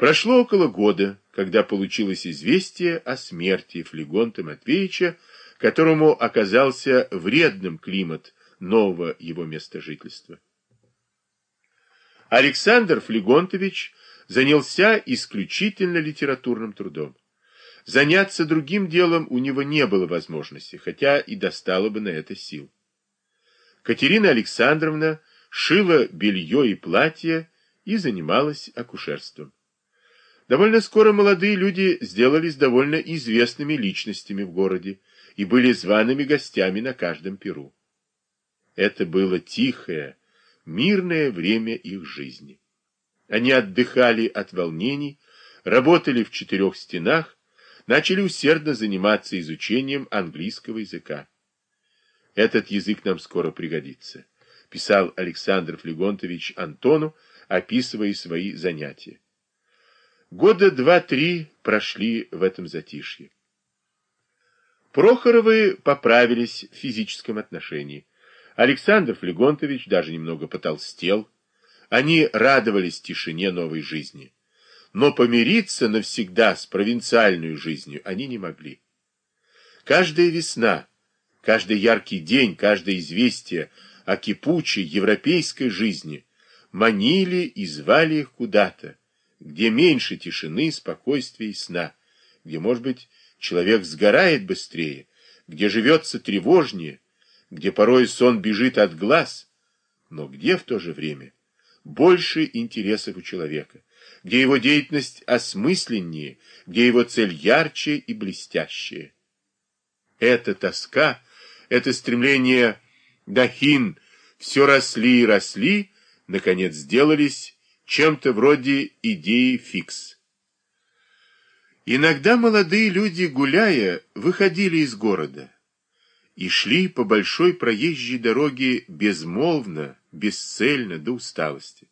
Прошло около года, когда получилось известие о смерти Флегонта Матвеевича, которому оказался вредным климат нового его места жительства. Александр Флегонтович занялся исключительно литературным трудом. Заняться другим делом у него не было возможности, хотя и достало бы на это сил. Катерина Александровна шила белье и платье и занималась акушерством. Довольно скоро молодые люди сделались довольно известными личностями в городе и были зваными гостями на каждом перу. Это было тихое, мирное время их жизни. Они отдыхали от волнений, работали в четырех стенах, начали усердно заниматься изучением английского языка. Этот язык нам скоро пригодится, писал Александр Флегонтович Антону, описывая свои занятия. Года два-три прошли в этом затишье. Прохоровы поправились в физическом отношении. Александр Флегонтович даже немного потолстел. Они радовались тишине новой жизни. Но помириться навсегда с провинциальной жизнью они не могли. Каждая весна, каждый яркий день, каждое известие о кипучей европейской жизни манили и звали их куда-то, где меньше тишины, спокойствия и сна, где, может быть, человек сгорает быстрее, где живется тревожнее, где порой сон бежит от глаз, но где в то же время больше интересов у человека, где его деятельность осмысленнее, где его цель ярче и блестящее. Эта тоска, это стремление Дахин все росли и росли, наконец сделались чем-то вроде идеи фикс. Иногда молодые люди, гуляя, выходили из города и шли по большой проезжей дороге безмолвно, бесцельно, до усталости.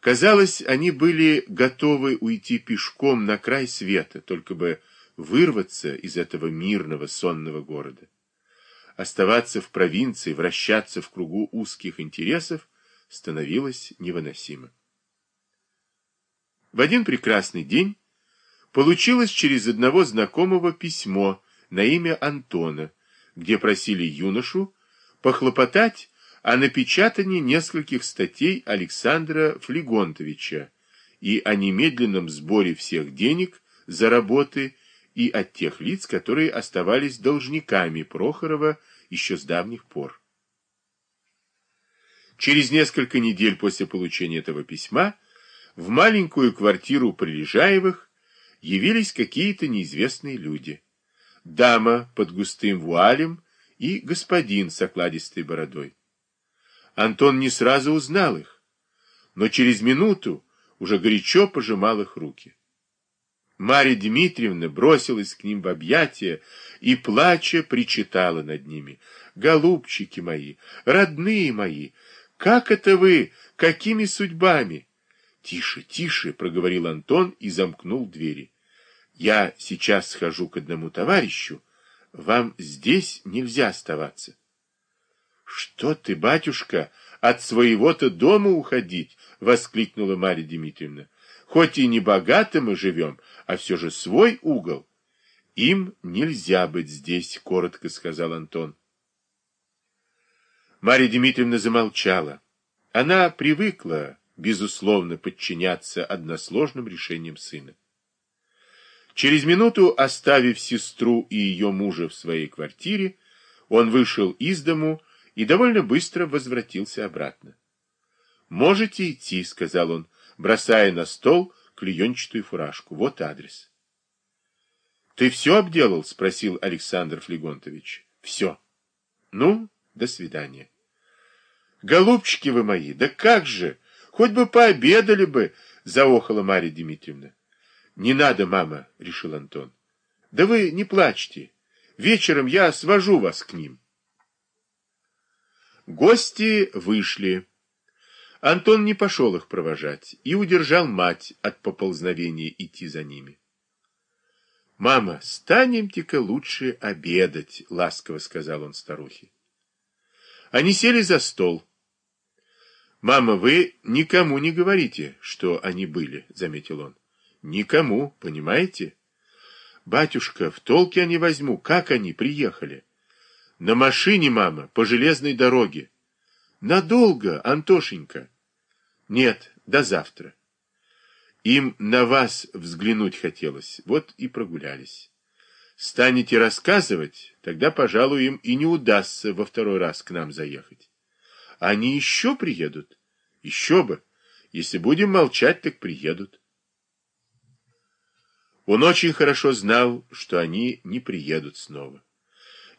Казалось, они были готовы уйти пешком на край света, только бы вырваться из этого мирного сонного города. Оставаться в провинции, вращаться в кругу узких интересов становилось невыносимо. В один прекрасный день получилось через одного знакомого письмо, на имя Антона, где просили юношу похлопотать о напечатании нескольких статей Александра Флегонтовича и о немедленном сборе всех денег за работы и от тех лиц, которые оставались должниками Прохорова еще с давних пор. Через несколько недель после получения этого письма в маленькую квартиру Прилежаевых явились какие-то неизвестные люди дама под густым вуалем и господин с окладистой бородой. Антон не сразу узнал их, но через минуту уже горячо пожимал их руки. Марья Дмитриевна бросилась к ним в объятия и, плача, причитала над ними. «Голубчики мои, родные мои, как это вы, какими судьбами?» «Тише, тише!» — проговорил Антон и замкнул двери. Я сейчас схожу к одному товарищу. Вам здесь нельзя оставаться. Что ты, батюшка, от своего-то дома уходить? Воскликнула Марья Дмитриевна. Хоть и не богато мы живем, а все же свой угол. Им нельзя быть здесь, коротко сказал Антон. Марья Дмитриевна замолчала. Она привыкла, безусловно, подчиняться односложным решениям сына. Через минуту, оставив сестру и ее мужа в своей квартире, он вышел из дому и довольно быстро возвратился обратно. «Можете идти», — сказал он, бросая на стол клеенчатую фуражку. «Вот адрес». «Ты все обделал?» — спросил Александр Флегонтович. «Все. Ну, до свидания». «Голубчики вы мои, да как же! Хоть бы пообедали бы!» — заохала Марья Дмитриевна. Не надо, мама, решил Антон. Да вы не плачьте. Вечером я свожу вас к ним. Гости вышли. Антон не пошел их провожать и удержал мать от поползновения идти за ними. «Мама, станемте-ка лучше обедать», — ласково сказал он старухе. Они сели за стол. Мама, вы никому не говорите, что они были, заметил он. Никому, понимаете? Батюшка, в толке они возьму, как они приехали? На машине, мама, по железной дороге. Надолго, Антошенька. Нет, до завтра. Им на вас взглянуть хотелось, вот и прогулялись. Станете рассказывать, тогда, пожалуй, им и не удастся во второй раз к нам заехать. Они еще приедут? Еще бы. Если будем молчать, так приедут. Он очень хорошо знал, что они не приедут снова.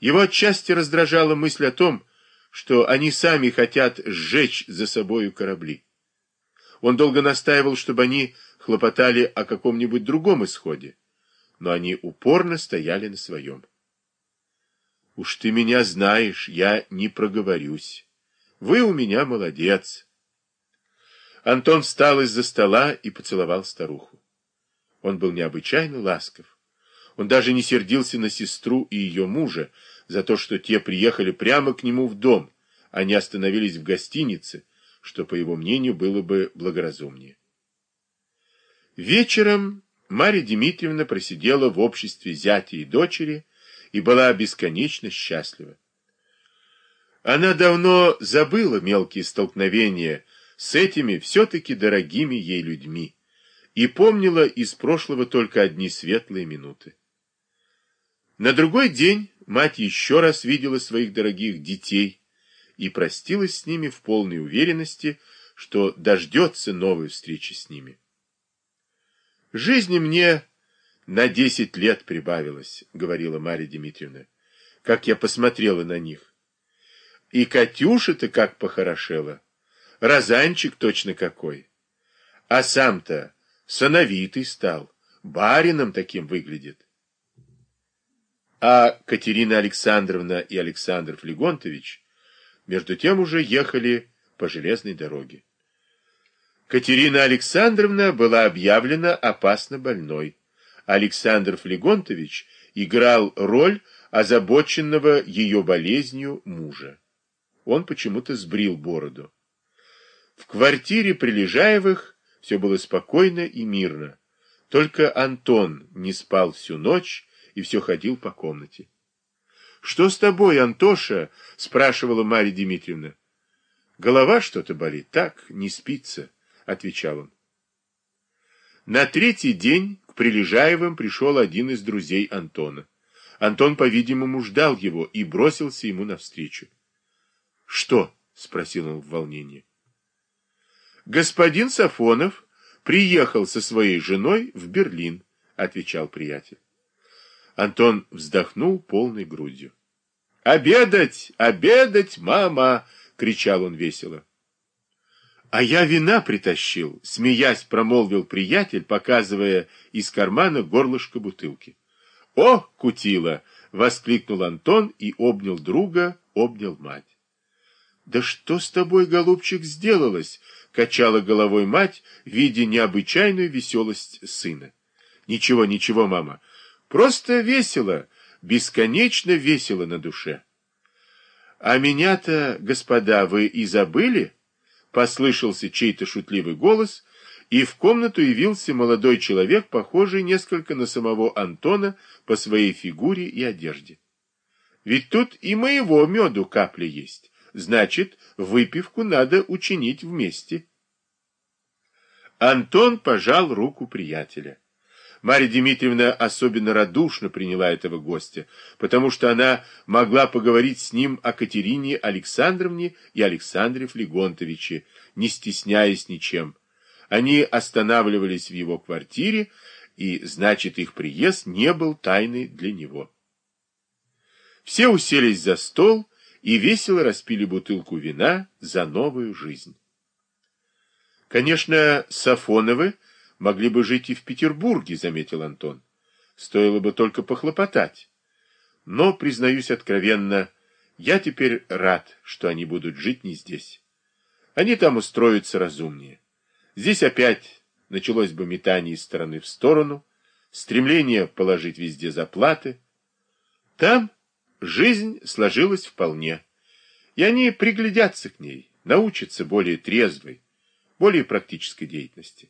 Его отчасти раздражала мысль о том, что они сами хотят сжечь за собою корабли. Он долго настаивал, чтобы они хлопотали о каком-нибудь другом исходе, но они упорно стояли на своем. «Уж ты меня знаешь, я не проговорюсь. Вы у меня молодец». Антон встал из-за стола и поцеловал старуху. Он был необычайно ласков. Он даже не сердился на сестру и ее мужа за то, что те приехали прямо к нему в дом, а не остановились в гостинице, что, по его мнению, было бы благоразумнее. Вечером Марья Дмитриевна просидела в обществе зятя и дочери и была бесконечно счастлива. Она давно забыла мелкие столкновения с этими все-таки дорогими ей людьми и помнила из прошлого только одни светлые минуты. На другой день мать еще раз видела своих дорогих детей и простилась с ними в полной уверенности, что дождется новой встречи с ними. Жизни мне на десять лет прибавилось, говорила Марья Дмитриевна, как я посмотрела на них. И Катюша-то как похорошела, розанчик точно какой. А сам-то сановитый стал, барином таким выглядит. А Катерина Александровна и Александр Флегонтович между тем уже ехали по железной дороге. Катерина Александровна была объявлена опасно больной. Александр Флегонтович играл роль озабоченного ее болезнью мужа. Он почему-то сбрил бороду. В квартире Прилежаевых все было спокойно и мирно. Только Антон не спал всю ночь и все ходил по комнате. — Что с тобой, Антоша? — спрашивала Марья Дмитриевна. — Голова что-то болит, так, не спится отвечал он. На третий день к Прилежаевым пришел один из друзей Антона. Антон, по-видимому, ждал его и бросился ему навстречу. — Что? — спросил он в волнении. — Господин Сафонов приехал со своей женой в Берлин, — отвечал приятель. Антон вздохнул полной грудью. — Обедать! Обедать, мама! — кричал он весело. А я вина притащил, смеясь, промолвил приятель, показывая из кармана горлышко бутылки. О, кутила! воскликнул Антон и обнял друга, обнял мать. Да что с тобой, голубчик, сделалось? качала головой мать, видя необычайную веселость сына. Ничего, ничего, мама. Просто весело, бесконечно весело на душе. А меня-то, господа, вы и забыли? Послышался чей-то шутливый голос, и в комнату явился молодой человек, похожий несколько на самого Антона по своей фигуре и одежде. Ведь тут и моего меду капли есть. Значит, выпивку надо учинить вместе. Антон пожал руку приятеля. Марья Дмитриевна особенно радушно приняла этого гостя, потому что она могла поговорить с ним о Катерине Александровне и Александре Флегонтовиче, не стесняясь ничем. Они останавливались в его квартире, и, значит, их приезд не был тайной для него. Все уселись за стол и весело распили бутылку вина за новую жизнь. Конечно, Сафоновы могли бы жить и в Петербурге, заметил Антон. Стоило бы только похлопотать. Но, признаюсь откровенно, я теперь рад, что они будут жить не здесь. Они там устроятся разумнее. Здесь опять началось бы метание из стороны в сторону, стремление положить везде заплаты. Там жизнь сложилась вполне, и они приглядятся к ней, научится более трезвой, более практической деятельности.